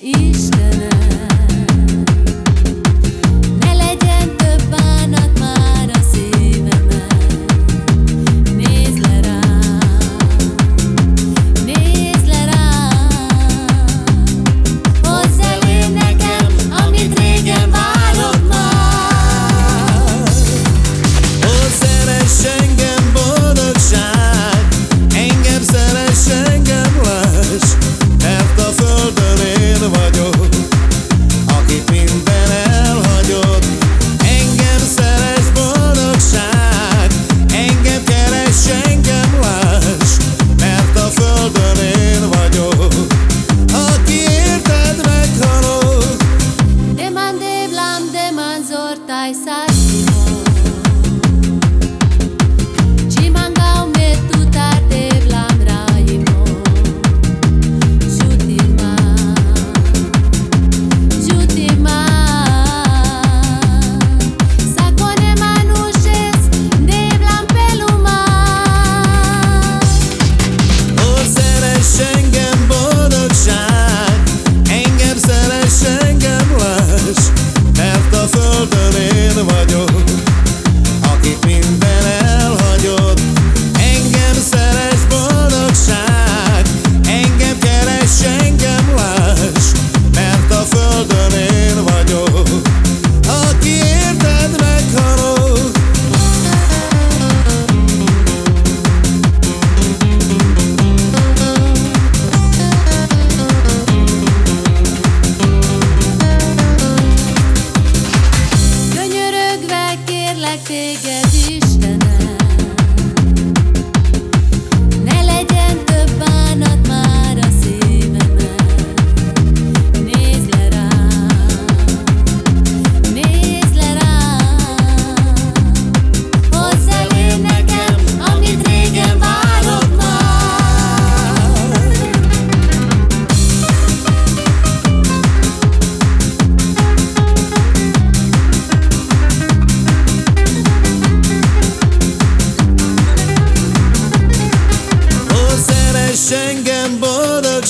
Isso. называть téged, Istenem.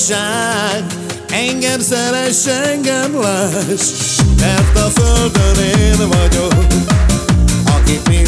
igazság. Engem szeress, engem láss Mert a földön én vagyok Akit mi